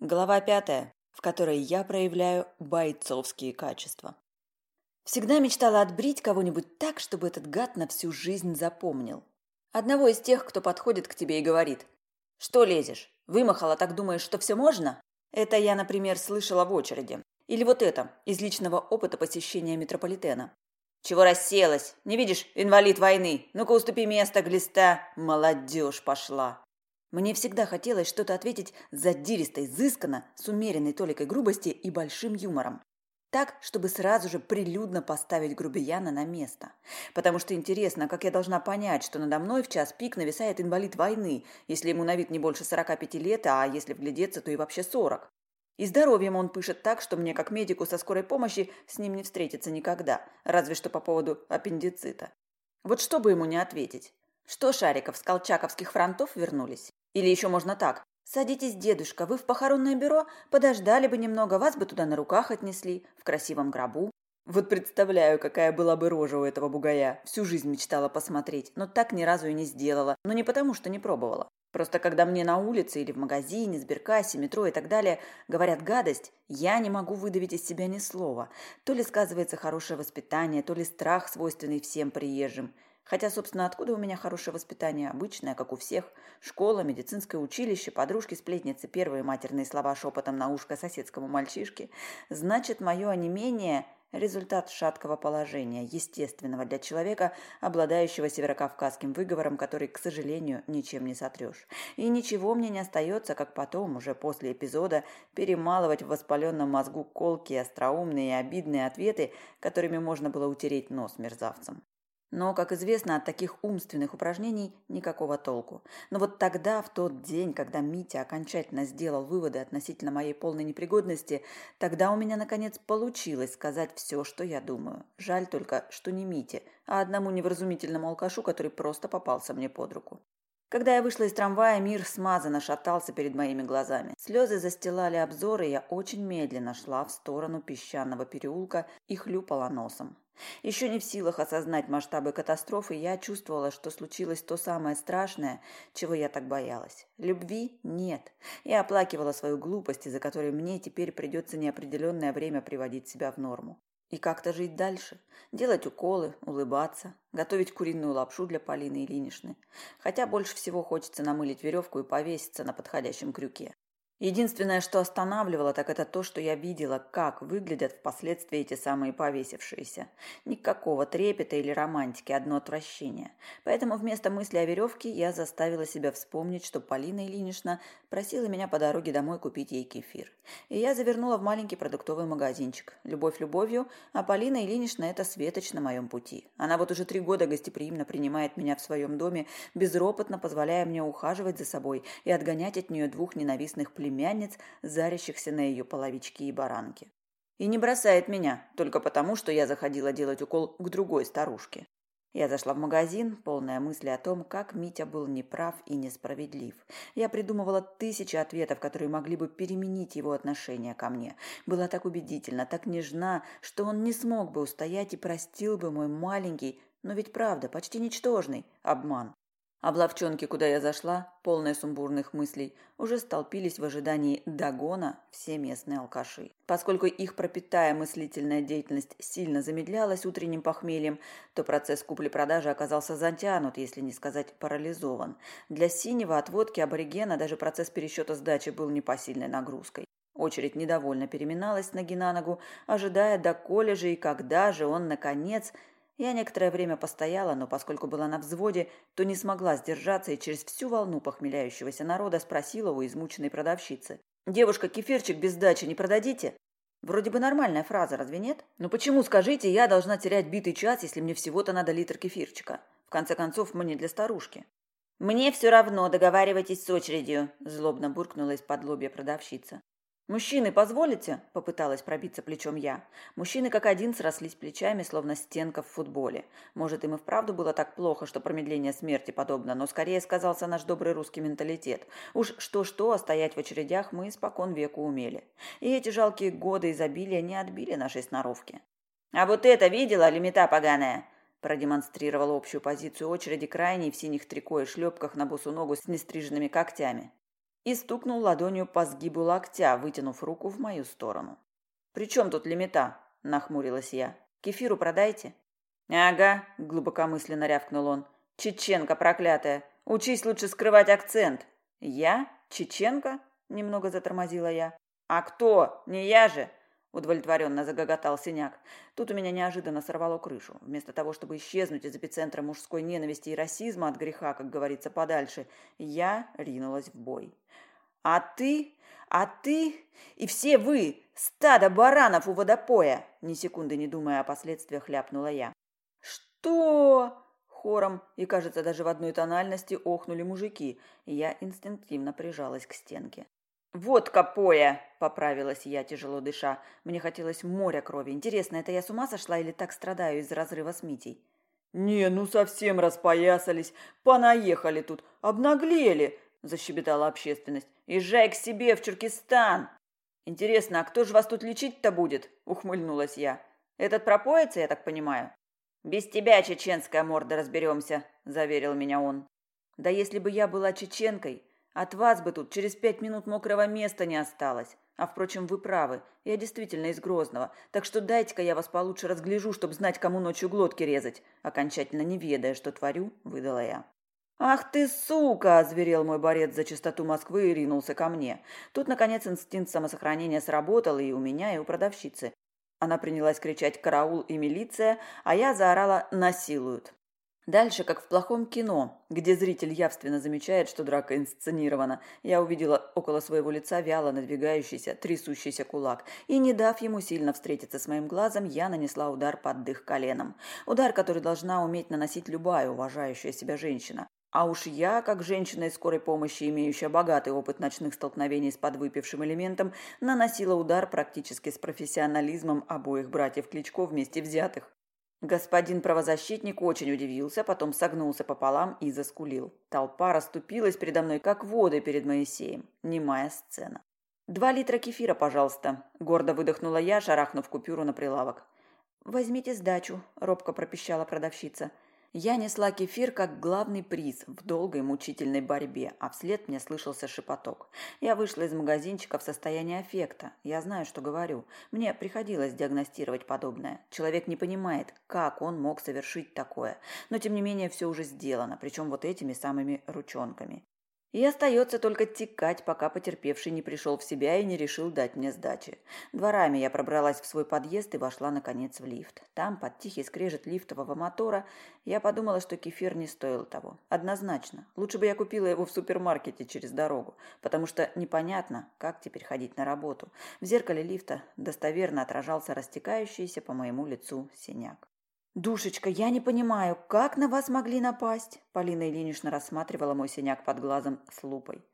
Глава пятая, в которой я проявляю бойцовские качества. Всегда мечтала отбрить кого-нибудь так, чтобы этот гад на всю жизнь запомнил. Одного из тех, кто подходит к тебе и говорит «Что лезешь? Вымахала, так думаешь, что все можно?» Это я, например, слышала в очереди. Или вот это, из личного опыта посещения метрополитена. «Чего расселась? Не видишь, инвалид войны? Ну-ка уступи место, глиста! Молодежь пошла!» Мне всегда хотелось что-то ответить задиристо, изысканно, с умеренной толикой грубости и большим юмором. Так, чтобы сразу же прилюдно поставить грубияна на место. Потому что интересно, как я должна понять, что надо мной в час пик нависает инвалид войны, если ему на вид не больше 45 лет, а если вглядеться, то и вообще 40. И здоровьем он пышет так, что мне, как медику со скорой помощи, с ним не встретиться никогда, разве что по поводу аппендицита. Вот что бы ему не ответить. Что, Шариков, с колчаковских фронтов вернулись? Или еще можно так. «Садитесь, дедушка, вы в похоронное бюро? Подождали бы немного, вас бы туда на руках отнесли, в красивом гробу». Вот представляю, какая была бы рожа у этого бугая. Всю жизнь мечтала посмотреть, но так ни разу и не сделала. Но не потому, что не пробовала. Просто когда мне на улице или в магазине, сберкассе, метро и так далее говорят гадость, я не могу выдавить из себя ни слова. То ли сказывается хорошее воспитание, то ли страх, свойственный всем приезжим. Хотя, собственно, откуда у меня хорошее воспитание? Обычное, как у всех. Школа, медицинское училище, подружки-сплетницы, первые матерные слова шепотом на ушко соседскому мальчишке. Значит, мое онемение – результат шаткого положения, естественного для человека, обладающего северокавказским выговором, который, к сожалению, ничем не сотрешь. И ничего мне не остается, как потом, уже после эпизода, перемалывать в воспаленном мозгу колкие, остроумные и обидные ответы, которыми можно было утереть нос мерзавцам. Но, как известно, от таких умственных упражнений никакого толку. Но вот тогда, в тот день, когда Митя окончательно сделал выводы относительно моей полной непригодности, тогда у меня, наконец, получилось сказать все, что я думаю. Жаль только, что не Мите, а одному невразумительному алкашу, который просто попался мне под руку. Когда я вышла из трамвая, мир смазанно шатался перед моими глазами. Слезы застилали обзоры, и я очень медленно шла в сторону песчаного переулка и хлюпала носом. Еще не в силах осознать масштабы катастрофы, я чувствовала, что случилось то самое страшное, чего я так боялась. Любви нет. Я оплакивала свою глупость, из-за которой мне теперь придется неопределенное время приводить себя в норму. И как-то жить дальше. Делать уколы, улыбаться, готовить куриную лапшу для Полины Ильиничны. Хотя больше всего хочется намылить веревку и повеситься на подходящем крюке. Единственное, что останавливало, так это то, что я видела, как выглядят впоследствии эти самые повесившиеся. Никакого трепета или романтики, одно отвращение. Поэтому вместо мысли о веревке я заставила себя вспомнить, что Полина Ильинична просила меня по дороге домой купить ей кефир. И я завернула в маленький продуктовый магазинчик. Любовь любовью, а Полина Ильинична – это светоч на моем пути. Она вот уже три года гостеприимно принимает меня в своем доме, безропотно позволяя мне ухаживать за собой и отгонять от нее двух ненавистных племен племянниц, зарящихся на ее половички и баранки. И не бросает меня, только потому, что я заходила делать укол к другой старушке. Я зашла в магазин, полная мысли о том, как Митя был неправ и несправедлив. Я придумывала тысячи ответов, которые могли бы переменить его отношение ко мне. Была так убедительна, так нежна, что он не смог бы устоять и простил бы мой маленький, но ведь правда, почти ничтожный обман. А в ловчонке, куда я зашла, полная сумбурных мыслей, уже столпились в ожидании догона все местные алкаши. Поскольку их пропитая мыслительная деятельность сильно замедлялась утренним похмельем, то процесс купли-продажи оказался затянут, если не сказать парализован. Для синего отводки аборигена даже процесс пересчета сдачи был непосильной нагрузкой. Очередь недовольно переминалась ноги на ногу, ожидая до колледжа и когда же он, наконец, я некоторое время постояла, но поскольку была на взводе, то не смогла сдержаться и через всю волну похмеляющегося народа спросила у измученной продавщицы. «Девушка, кефирчик без сдачи не продадите?» Вроде бы нормальная фраза, разве нет? Но почему, скажите, я должна терять битый час, если мне всего-то надо литр кефирчика? В конце концов, мне для старушки. «Мне все равно, договаривайтесь с очередью», – злобно буркнула из-под лобья продавщица. «Мужчины, позволите?» – попыталась пробиться плечом я. Мужчины как один срослись плечами, словно стенка в футболе. Может, им и вправду было так плохо, что промедление смерти подобно, но скорее сказался наш добрый русский менталитет. Уж что-что, а стоять в очередях мы испокон веку умели. И эти жалкие годы изобилия не отбили нашей сноровки. «А вот это видела, лимита поганая?» продемонстрировал общую позицию очереди крайней в синих трико и шлепках на босу ногу с нестриженными когтями. И стукнул ладонью по сгибу локтя, вытянув руку в мою сторону. «При чем тут лимита?» – нахмурилась я. «Кефиру продайте». «Ага», – глубокомысленно рявкнул он. «Чеченка проклятая! Учись лучше скрывать акцент!» «Я? Чеченка?» – немного затормозила я. «А кто? Не я же!» Удовлетворенно загоготал синяк. Тут у меня неожиданно сорвало крышу. Вместо того, чтобы исчезнуть из эпицентра мужской ненависти и расизма от греха, как говорится, подальше, я ринулась в бой. «А ты? А ты? И все вы! Стадо баранов у водопоя!» Ни секунды не думая о последствиях, ляпнула я. «Что?» Хором и, кажется, даже в одной тональности охнули мужики, я инстинктивно прижалась к стенке. «Водка поя!» – поправилась я, тяжело дыша. Мне хотелось моря крови. Интересно, это я с ума сошла или так страдаю из-за разрыва с Митей? «Не, ну совсем распоясались, понаехали тут, обнаглели!» – защебетала общественность. «Езжай к себе в Чуркистан!» «Интересно, а кто же вас тут лечить-то будет?» – ухмыльнулась я. «Этот пропоится, я так понимаю?» «Без тебя, чеченская морда, разберемся», – заверил меня он. «Да если бы я была чеченкой, от вас бы тут через пять минут мокрого места не осталось. А, впрочем, вы правы. Я действительно из Грозного. Так что дайте-ка я вас получше разгляжу, чтобы знать, кому ночью глотки резать. Окончательно не ведая, что творю, выдала я. «Ах ты, сука!» – озверел мой борец за чистоту Москвы и ринулся ко мне. Тут, наконец, инстинкт самосохранения сработал и у меня, и у продавщицы. Она принялась кричать «караул» и «милиция», а я заорала «насилуют». Дальше, как в плохом кино, где зритель явственно замечает, что драка инсценирована, я увидела около своего лица вяло надвигающийся, трясущийся кулак, и, не дав ему сильно встретиться с моим глазом, я нанесла удар под дых коленом. Удар, который должна уметь наносить любая уважающая себя женщина. А уж я, как женщина из скорой помощи, имеющая богатый опыт ночных столкновений с подвыпившим элементом, наносила удар практически с профессионализмом обоих братьев Кличко вместе взятых. Господин правозащитник очень удивился, потом согнулся пополам и заскулил. Толпа расступилась передо мной, как воды перед Моисеем. Немая сцена. «Два литра кефира, пожалуйста», – гордо выдохнула я, шарахнув купюру на прилавок. «Возьмите сдачу», – робко пропищала продавщица. Я несла кефир как главный приз в долгой мучительной борьбе, а вслед мне слышался шепоток. Я вышла из магазинчика в состоянии аффекта. Я знаю, что говорю. Мне приходилось диагностировать подобное. Человек не понимает, как он мог совершить такое. Но, тем не менее, все уже сделано, причем вот этими самыми ручонками. И остается только текать, пока потерпевший не пришел в себя и не решил дать мне сдачи. Дворами я пробралась в свой подъезд и вошла, наконец, в лифт. Там, под тихий скрежет лифтового мотора, я подумала, что кефир не стоил того. Однозначно. Лучше бы я купила его в супермаркете через дорогу, потому что непонятно, как теперь ходить на работу. В зеркале лифта достоверно отражался растекающийся по моему лицу синяк. «Душечка, я не понимаю, как на вас могли напасть?» Полина Ильинична рассматривала мой синяк под глазом с лупой.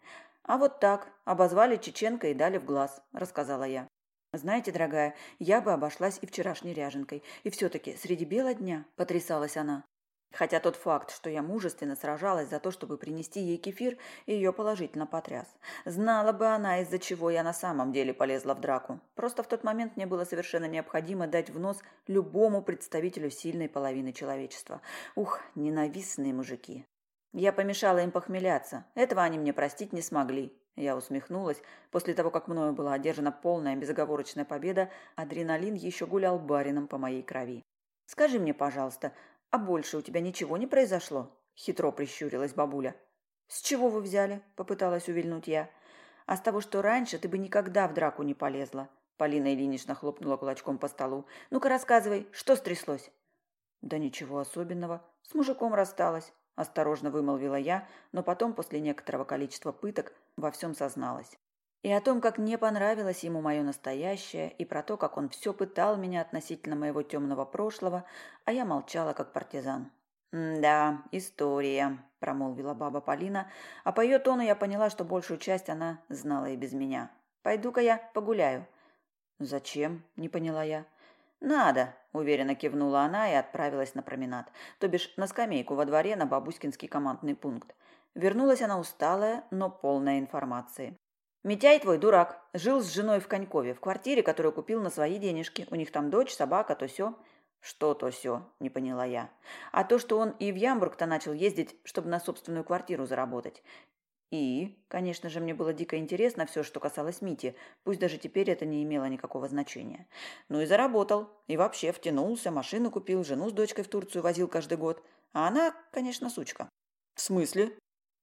«А вот так. Обозвали Чеченко и дали в глаз», – рассказала я. «Знаете, дорогая, я бы обошлась и вчерашней ряженкой. И все-таки среди бела дня», – потрясалась она. Хотя тот факт, что я мужественно сражалась за то, чтобы принести ей кефир, ее положительно потряс. Знала бы она, из-за чего я на самом деле полезла в драку. Просто в тот момент мне было совершенно необходимо дать в нос любому представителю сильной половины человечества. Ух, ненавистные мужики. Я помешала им похмеляться. Этого они мне простить не смогли. Я усмехнулась. После того, как мною была одержана полная безоговорочная победа, адреналин еще гулял барином по моей крови. «Скажи мне, пожалуйста, «А больше у тебя ничего не произошло?» – хитро прищурилась бабуля. «С чего вы взяли?» – попыталась увильнуть я. «А с того, что раньше ты бы никогда в драку не полезла». Полина Ильинична хлопнула кулачком по столу. «Ну-ка рассказывай, что стряслось?» «Да ничего особенного. С мужиком рассталась», – осторожно вымолвила я, но потом, после некоторого количества пыток, во всем созналась. И о том, как не понравилось ему мое настоящее, и про то, как он все пытал меня относительно моего темного прошлого, а я молчала, как партизан. «Да, история», – промолвила баба Полина, а по ее тону я поняла, что большую часть она знала и без меня. «Пойду-ка я погуляю». «Зачем?» – не поняла я. «Надо», – уверенно кивнула она и отправилась на променад, то бишь на скамейку во дворе на бабуськинский командный пункт. Вернулась она усталая, но полная информации. Митяй твой дурак. Жил с женой в Конькове, в квартире, которую купил на свои денежки. У них там дочь, собака, то все. Что то все, не поняла я. А то, что он и в Ямбург-то начал ездить, чтобы на собственную квартиру заработать. И, конечно же, мне было дико интересно все, что касалось Мити, пусть даже теперь это не имело никакого значения. Ну и заработал. И вообще втянулся, машину купил, жену с дочкой в Турцию возил каждый год. А она, конечно, сучка. В смысле?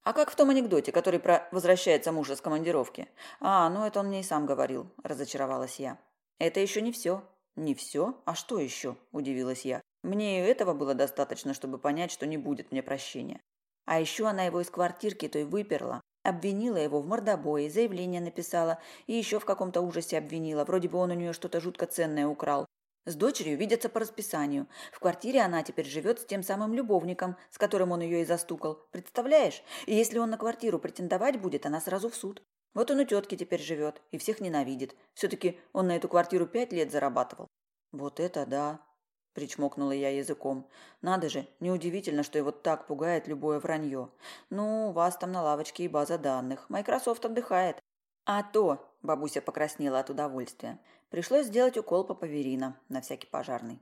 А как в том анекдоте, который про возвращается муж из командировки? А, ну это он мне и сам говорил, разочаровалась я. Это еще не все. Не все? А что еще? Удивилась я. Мне и этого было достаточно, чтобы понять, что не будет мне прощения. А еще она его из квартирки той выперла, обвинила его в мордобое, заявление написала и еще в каком-то ужасе обвинила. Вроде бы он у нее что-то жутко ценное украл. С дочерью видятся по расписанию. В квартире она теперь живет с тем самым любовником, с которым он ее и застукал. Представляешь? И если он на квартиру претендовать будет, она сразу в суд. Вот он у тетки теперь живет и всех ненавидит. Все-таки он на эту квартиру пять лет зарабатывал. Вот это да, причмокнула я языком. Надо же, неудивительно, что его так пугает любое вранье. Ну, у вас там на лавочке и база данных. Майкрософт отдыхает. А то, бабуся покраснела от удовольствия. Пришлось сделать укол папаверина на всякий пожарный.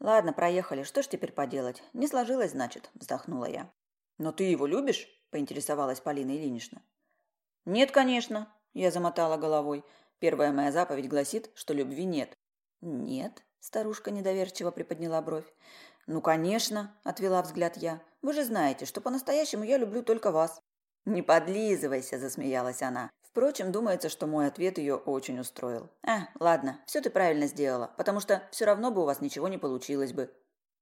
Ладно, проехали. Что ж теперь поделать? Не сложилось, значит, вздохнула я. Но ты его любишь? поинтересовалась Полина Ильинична. Нет, конечно, я замотала головой. Первая моя заповедь гласит, что любви нет. Нет, Старушка недоверчиво приподняла бровь. «Ну, конечно», – отвела взгляд я. «Вы же знаете, что по-настоящему я люблю только вас». «Не подлизывайся», – засмеялась она. Впрочем, думается, что мой ответ ее очень устроил. «А, ладно, все ты правильно сделала, потому что все равно бы у вас ничего не получилось бы».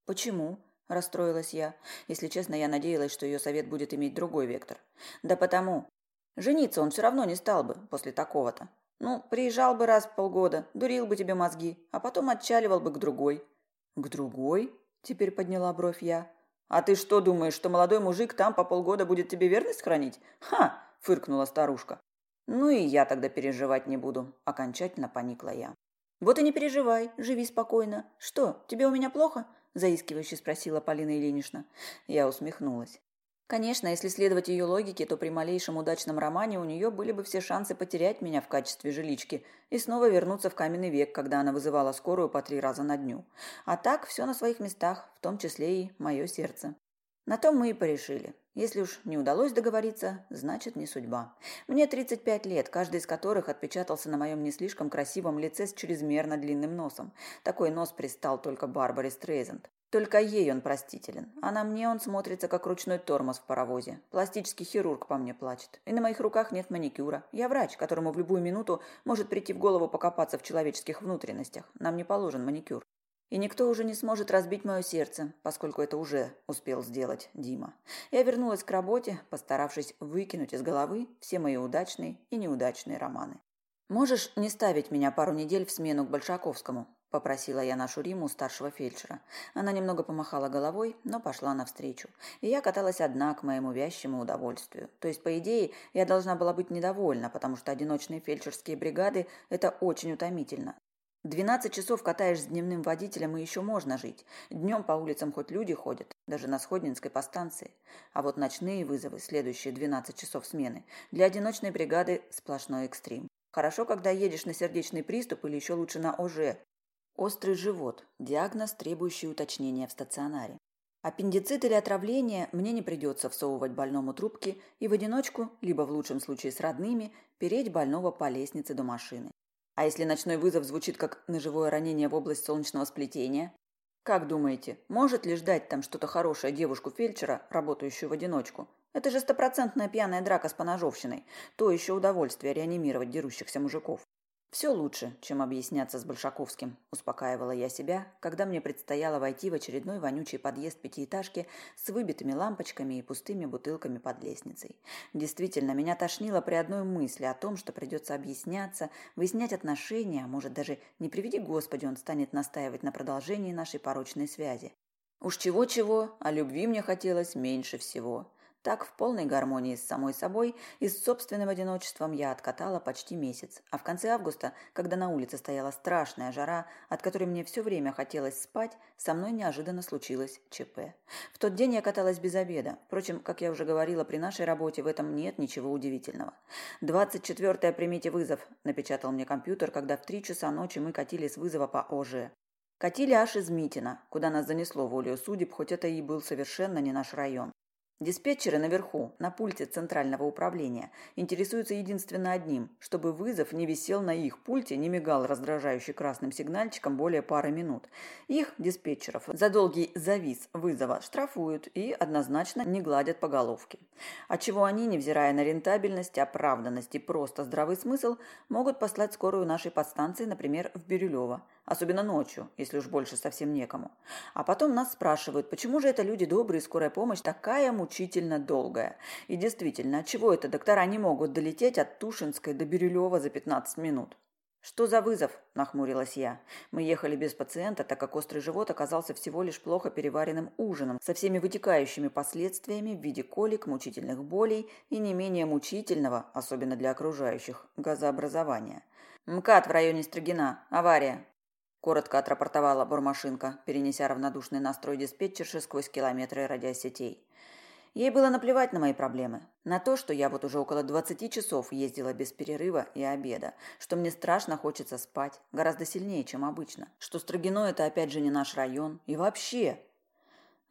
«Почему?» – расстроилась я. Если честно, я надеялась, что ее совет будет иметь другой вектор. «Да потому. Жениться он все равно не стал бы после такого-то. Ну, приезжал бы раз в полгода, дурил бы тебе мозги, а потом отчаливал бы к другой. К другой? Теперь подняла бровь я. А ты что думаешь, что молодой мужик там по полгода будет тебе верность хранить? Ха! Фыркнула старушка. Ну и я тогда переживать не буду. Окончательно поникла я. Вот и не переживай, живи спокойно. Что, тебе у меня плохо? Заискивающе спросила Полина Ильинична. Я усмехнулась. Конечно, если следовать ее логике, то при малейшем удачном романе у нее были бы все шансы потерять меня в качестве жилички и снова вернуться в каменный век, когда она вызывала скорую по три раза на дню. А так все на своих местах, в том числе и мое сердце. На том мы и порешили. Если уж не удалось договориться, значит не судьба. Мне 35 лет, каждый из которых отпечатался на моем не слишком красивом лице с чрезмерно длинным носом. Такой нос пристал только Барбаре Стрейзенд. Только ей он простителен, а на мне он смотрится, как ручной тормоз в паровозе. Пластический хирург по мне плачет. И на моих руках нет маникюра. Я врач, которому в любую минуту может прийти в голову покопаться в человеческих внутренностях. Нам не положен маникюр. И никто уже не сможет разбить мое сердце, поскольку это уже успел сделать Дима. Я вернулась к работе, постаравшись выкинуть из головы все мои удачные и неудачные романы. «Можешь не ставить меня пару недель в смену к Большаковскому?» попросила я нашу Риму, старшего фельдшера. Она немного помахала головой, но пошла навстречу. И я каталась одна к моему вящему удовольствию. То есть, по идее, я должна была быть недовольна, потому что одиночные фельдшерские бригады – это очень утомительно. Двенадцать часов катаешь с дневным водителем, и еще можно жить. Днем по улицам хоть люди ходят, даже на Сходнинской по станции. А вот ночные вызовы, следующие двенадцать часов смены, для одиночной бригады сплошной экстрим. Хорошо, когда едешь на сердечный приступ или еще лучше на ОЖ, Острый живот – диагноз, требующий уточнения в стационаре. Аппендицит или отравление мне не придется всовывать больному трубки и в одиночку, либо в лучшем случае с родными, переть больного по лестнице до машины. А если ночной вызов звучит как ножевое ранение в область солнечного сплетения? Как думаете, может ли ждать там что-то хорошее девушку-фельдшера, работающую в одиночку? Это же стопроцентная пьяная драка с поножовщиной. То еще удовольствие реанимировать дерущихся мужиков. «Все лучше, чем объясняться с Большаковским», – успокаивала я себя, когда мне предстояло войти в очередной вонючий подъезд пятиэтажки с выбитыми лампочками и пустыми бутылками под лестницей. Действительно, меня тошнило при одной мысли о том, что придется объясняться, выяснять отношения, а может даже, не приведи Господи, он станет настаивать на продолжении нашей порочной связи. Уж чего-чего, а любви мне хотелось меньше всего. Так, в полной гармонии с самой собой и с собственным одиночеством я откатала почти месяц. А в конце августа, когда на улице стояла страшная жара, от которой мне все время хотелось спать, со мной неожиданно случилось ЧП. В тот день я каталась без обеда. Впрочем, как я уже говорила, при нашей работе в этом нет ничего удивительного. «Двадцать четвертое, примите вызов», – напечатал мне компьютер, когда в три часа ночи мы катили с вызова по ОЖ. Катили аж из Митина, куда нас занесло волею судеб, хоть это и был совершенно не наш район. Диспетчеры наверху, на пульте центрального управления, интересуются единственно одним, чтобы вызов не висел на их пульте, не мигал раздражающий красным сигнальчиком более пары минут. Их, диспетчеров, за долгий завис вызова штрафуют и однозначно не гладят по головке. Отчего они, невзирая на рентабельность, оправданность и просто здравый смысл, могут послать скорую нашей подстанции, например, в Бирюлево, особенно ночью, если уж больше совсем некому. А потом нас спрашивают, почему же это люди добрые, скорая помощь такая мучительно долгая. И действительно, отчего это доктора не могут долететь от Тушинской до Бирюлева за 15 минут? «Что за вызов?» – нахмурилась я. Мы ехали без пациента, так как острый живот оказался всего лишь плохо переваренным ужином, со всеми вытекающими последствиями в виде колик, мучительных болей и не менее мучительного, особенно для окружающих, газообразования. «МКАД в районе Строгина. Авария. Коротко отрапортовала бормашинка, перенеся равнодушный настрой диспетчерши сквозь километры радиосетей. Ей было наплевать на мои проблемы, на то, что я вот уже около 20 часов ездила без перерыва и обеда, что мне страшно хочется спать, гораздо сильнее, чем обычно, что Строгино – это опять же не наш район, и вообще.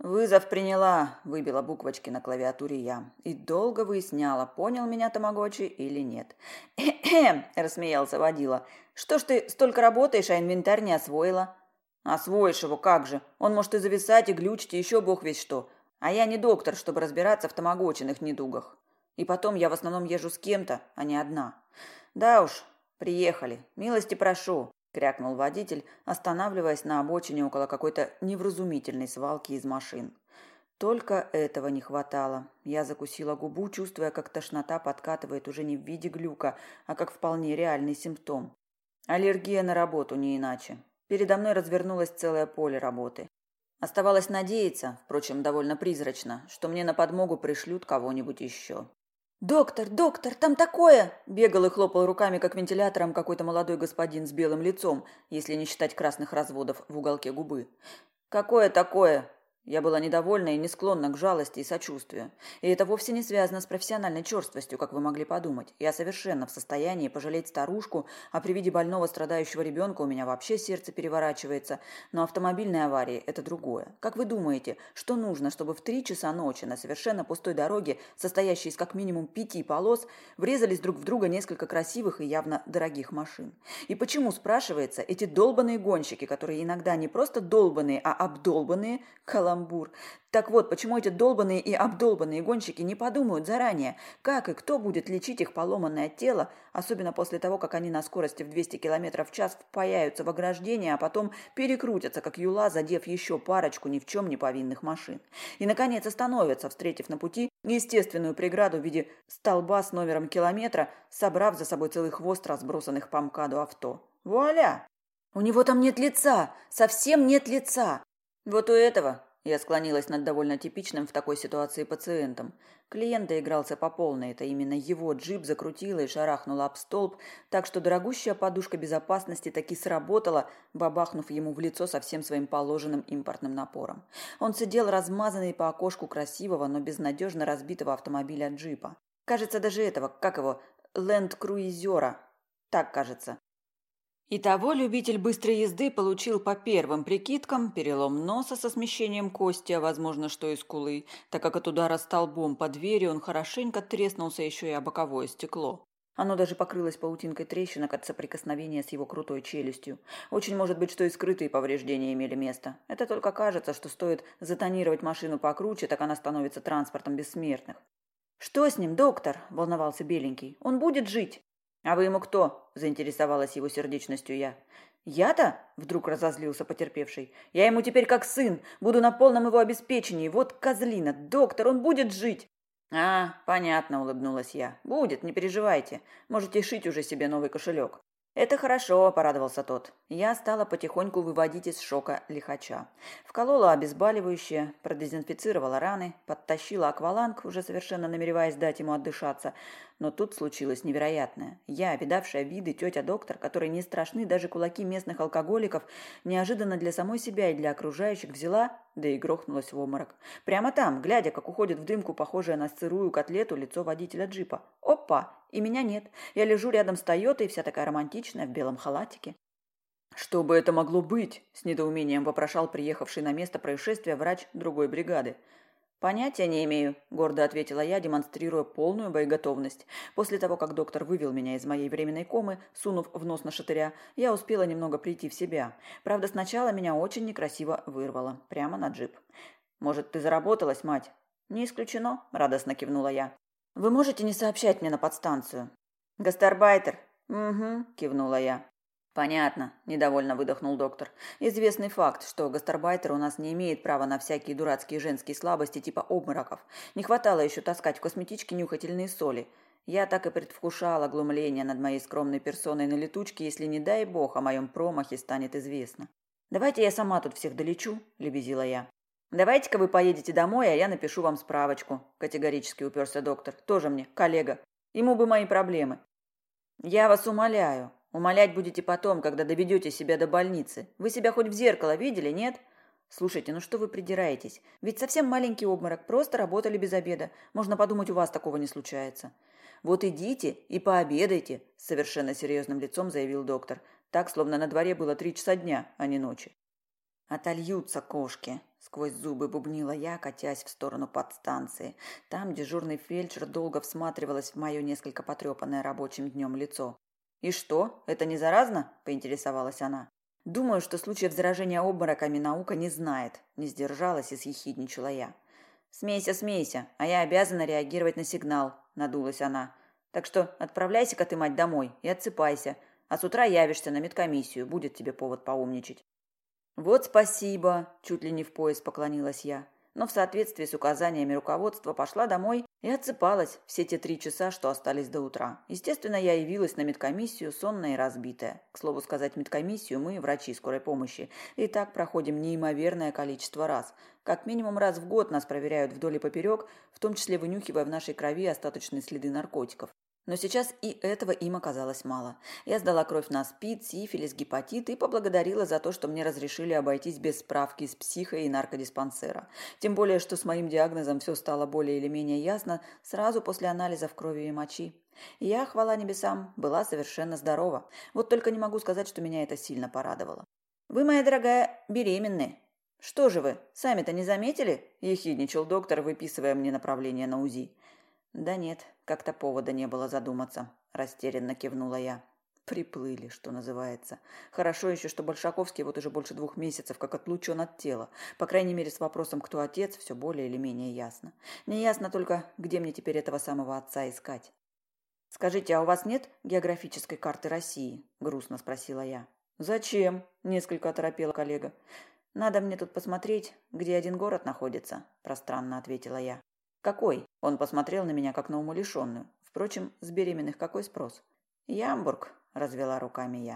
«Вызов приняла», – выбила буквочки на клавиатуре я, и долго выясняла, понял меня Тамагочи или нет. «Кхе-кхе», – рассмеялся водила, – «что ж ты столько работаешь, а инвентарь не освоила?» «Освоишь его, как же, он может и зависать, и глючить, и еще бог весь что». А я не доктор, чтобы разбираться в тамагочиных недугах. И потом я в основном езжу с кем-то, а не одна. Да уж, приехали. Милости прошу, крякнул водитель, останавливаясь на обочине около какой-то невразумительной свалки из машин. Только этого не хватало. Я закусила губу, чувствуя, как тошнота подкатывает уже не в виде глюка, а как вполне реальный симптом. Аллергия на работу, не иначе. Передо мной развернулось целое поле работы. Оставалось надеяться, впрочем, довольно призрачно, что мне на подмогу пришлют кого-нибудь еще. «Доктор, доктор, там такое!» Бегал и хлопал руками, как вентилятором, какой-то молодой господин с белым лицом, если не считать красных разводов в уголке губы. «Какое такое?» Я была недовольна и не склонна к жалости и сочувствию. И это вовсе не связано с профессиональной черствостью, как вы могли подумать. Я совершенно в состоянии пожалеть старушку, а при виде больного страдающего ребенка у меня вообще сердце переворачивается. Но автомобильные аварии – это другое. Как вы думаете, что нужно, чтобы в три часа ночи на совершенно пустой дороге, состоящей из как минимум пяти полос, врезались друг в друга несколько красивых и явно дорогих машин? И почему, спрашивается, эти долбанные гонщики, которые иногда не просто долбанные, а обдолбанные, каламбур. Так вот, почему эти долбанные и обдолбанные гонщики не подумают заранее, как и кто будет лечить их поломанное тело, особенно после того, как они на скорости в 200 км в час впаяются в ограждение, а потом перекрутятся, как юла, задев еще парочку ни в чем не повинных машин. И, наконец, остановятся, встретив на пути естественную преграду в виде столба с номером километра, собрав за собой целый хвост разбросанных по МКАДу авто. Вуаля! У него там нет лица, совсем нет лица. Вот у этого я склонилась над довольно типичным в такой ситуации пациентом. Клиент доигрался по полной, это именно его джип закрутила и шарахнула об столб, так что дорогущая подушка безопасности таки сработала, бабахнув ему в лицо со всем своим положенным импортным напором. Он сидел размазанный по окошку красивого, но безнадежно разбитого автомобиля джипа. Кажется, даже этого, как его, ленд-круизера. Так кажется. Итого любитель быстрой езды получил по первым прикидкам перелом носа со смещением кости, а возможно, что и скулы, так как от удара столбом по двери он хорошенько треснулся еще и о боковое стекло. Оно даже покрылось паутинкой трещинок от соприкосновения с его крутой челюстью. Очень может быть, что и скрытые повреждения имели место. Это только кажется, что стоит затонировать машину покруче, так она становится транспортом бессмертных. «Что с ним, доктор?» – волновался Беленький. «Он будет жить?» «А вы ему кто?» – заинтересовалась его сердечностью я. «Я-то?» – вдруг разозлился потерпевший. «Я ему теперь как сын, буду на полном его обеспечении. Вот козлина, доктор, он будет жить!» «А, понятно», – улыбнулась я. «Будет, не переживайте. Можете шить уже себе новый кошелек». «Это хорошо», – порадовался тот. Я стала потихоньку выводить из шока лихача. Вколола обезболивающее, продезинфицировала раны, подтащила акваланг, уже совершенно намереваясь дать ему отдышаться. Но тут случилось невероятное. Я, видавшая виды тетя-доктор, которой не страшны даже кулаки местных алкоголиков, неожиданно для самой себя и для окружающих взяла, да и грохнулась в обморок. Прямо там, глядя, как уходит в дымку похожее на сырую котлету лицо водителя джипа. Опа! И меня нет. Я лежу рядом с Тойотой, вся такая романтичная, в белом халатике. «Что бы это могло быть?» – с недоумением вопрошал приехавший на место происшествия врач другой бригады. «Понятия не имею», – гордо ответила я, демонстрируя полную боеготовность. После того, как доктор вывел меня из моей временной комы, сунув в нос на шатыря, я успела немного прийти в себя. Правда, сначала меня очень некрасиво вырвало. Прямо на джип. «Может, ты заработалась, мать?» «Не исключено», – радостно кивнула я. «Вы можете не сообщать мне на подстанцию?» «Гастарбайтер». «Угу», – кивнула я. «Понятно», – недовольно выдохнул доктор. «Известный факт, что гастарбайтер у нас не имеет права на всякие дурацкие женские слабости типа обмороков. Не хватало еще таскать в косметичке нюхательные соли. Я так и предвкушала глумление над моей скромной персоной на летучке, если, не дай бог, о моем промахе станет известно. «Давайте я сама тут всех долечу», – лебезила я. «Давайте-ка вы поедете домой, а я напишу вам справочку», – категорически уперся доктор. «Тоже мне, коллега. Ему бы мои проблемы». «Я вас умоляю», Умолять будете потом, когда доведете себя до больницы. Вы себя хоть в зеркало видели, нет? Слушайте, ну что вы придираетесь? Ведь совсем маленький обморок, просто работали без обеда. Можно подумать, у вас такого не случается. Вот идите и пообедайте, совершенно серьезным лицом заявил доктор. Так, словно на дворе было три часа дня, а не ночи. Отольются кошки, сквозь зубы бубнила я, катясь в сторону подстанции. Там дежурный фельдшер долго всматривалась в мое несколько потрепанное рабочим днем лицо. «И что, это не заразно?» – поинтересовалась она. «Думаю, что случаев заражения обмороками наука не знает», – не сдержалась и съехидничала я. «Смейся, смейся, а я обязана реагировать на сигнал», – надулась она. «Так что отправляйся-ка ты, мать, домой и отсыпайся, а с утра явишься на медкомиссию, будет тебе повод поумничать». «Вот спасибо», – чуть ли не в пояс поклонилась я но в соответствии с указаниями руководства пошла домой и отсыпалась все те три часа, что остались до утра. Естественно, я явилась на медкомиссию, сонная и разбитая. К слову сказать, медкомиссию мы, врачи скорой помощи, и так проходим неимоверное количество раз. Как минимум раз в год нас проверяют вдоль и поперек, в том числе вынюхивая в нашей крови остаточные следы наркотиков. Но сейчас и этого им оказалось мало. Я сдала кровь на СПИД, сифилис, гепатит и поблагодарила за то, что мне разрешили обойтись без справки из психо- и наркодиспансера. Тем более, что с моим диагнозом все стало более или менее ясно сразу после анализов крови и мочи. я, хвала небесам, была совершенно здорова. Вот только не могу сказать, что меня это сильно порадовало. «Вы, моя дорогая, беременны», «Что же вы, сами-то не заметили?» – ехидничал доктор, выписывая мне направление на УЗИ. «Да нет, как-то повода не было задуматься», – растерянно кивнула я. Приплыли, что называется. Хорошо еще, что Большаковский вот уже больше двух месяцев как отлучен от тела. По крайней мере, с вопросом, кто отец, все более или менее ясно. Не ясно только, где мне теперь этого самого отца искать. «Скажите, а у вас нет географической карты России?» – грустно спросила я. «Зачем?» – несколько оторопела коллега. «Надо мне тут посмотреть, где один город находится», – пространно ответила я. «Какой?» – он посмотрел на меня, как на умалишенную. Впрочем, с беременных какой спрос? «Ямбург», – развела руками я.